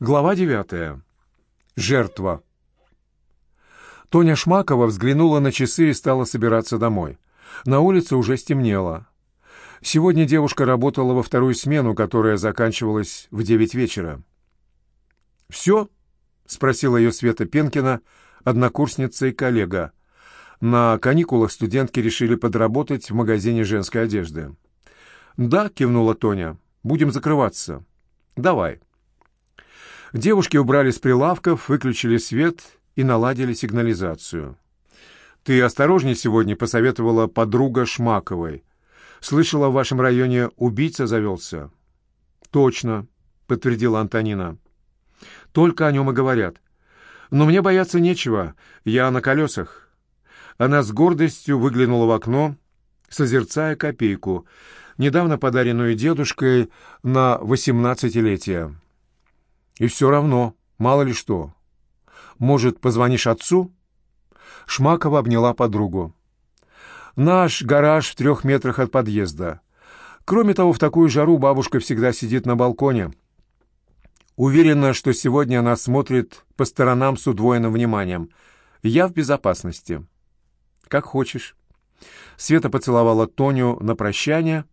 Глава девятая. Жертва. Тоня Шмакова взглянула на часы и стала собираться домой. На улице уже стемнело. Сегодня девушка работала во вторую смену, которая заканчивалась в девять вечера. «Все?» — спросила ее Света Пенкина, однокурсница и коллега. На каникулах студентки решили подработать в магазине женской одежды. «Да», — кивнула Тоня, — «будем закрываться». «Давай». Девушки убрали с прилавков, выключили свет и наладили сигнализацию. «Ты осторожней сегодня», — посоветовала подруга Шмаковой. «Слышала, в вашем районе убийца завелся?» «Точно», — подтвердила Антонина. «Только о нем и говорят. Но мне бояться нечего, я на колесах». Она с гордостью выглянула в окно, созерцая копейку, недавно подаренную дедушкой на восемнадцатилетие. И все равно, мало ли что. Может, позвонишь отцу?» Шмакова обняла подругу. «Наш гараж в трех метрах от подъезда. Кроме того, в такую жару бабушка всегда сидит на балконе. Уверена, что сегодня она смотрит по сторонам с удвоенным вниманием. Я в безопасности. Как хочешь». Света поцеловала Тоню на прощание,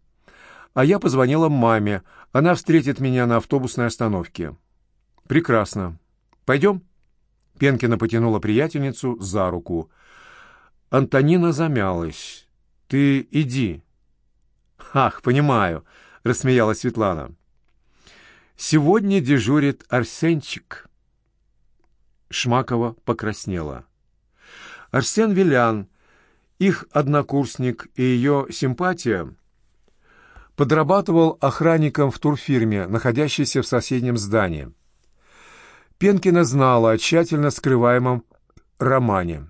а я позвонила маме. Она встретит меня на автобусной остановке. «Прекрасно. Пойдем?» Пенкина потянула приятельницу за руку. Антонина замялась. «Ты иди». «Ах, понимаю», — рассмеялась Светлана. «Сегодня дежурит Арсенчик». Шмакова покраснела. Арсен Вилян, их однокурсник и ее симпатия, подрабатывал охранником в турфирме, находящейся в соседнем здании. Пенкина знала о тщательно скрываемом романе.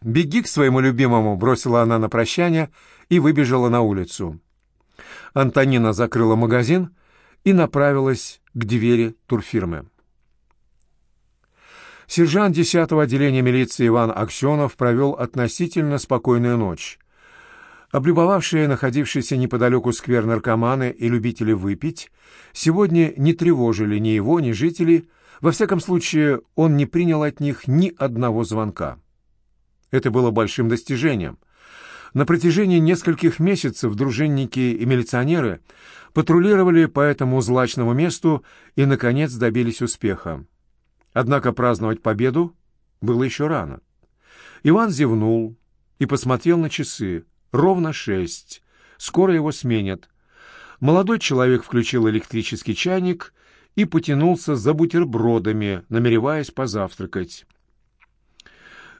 «Беги к своему любимому», — бросила она на прощание и выбежала на улицу. Антонина закрыла магазин и направилась к двери турфирмы. Сержант 10-го отделения милиции Иван Аксенов провел относительно спокойную ночь. Облюбовавшие находившиеся неподалеку сквер наркоманы и любители выпить сегодня не тревожили ни его, ни жителей, во всяком случае он не принял от них ни одного звонка. Это было большим достижением. На протяжении нескольких месяцев дружинники и милиционеры патрулировали по этому злачному месту и, наконец, добились успеха. Однако праздновать победу было еще рано. Иван зевнул и посмотрел на часы. Ровно шесть. Скоро его сменят. Молодой человек включил электрический чайник и потянулся за бутербродами, намереваясь позавтракать.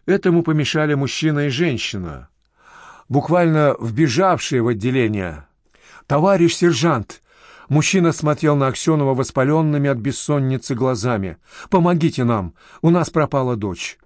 Этому помешали мужчина и женщина, буквально вбежавшие в отделение. «Товарищ сержант!» Мужчина смотрел на Аксенова воспаленными от бессонницы глазами. «Помогите нам! У нас пропала дочь.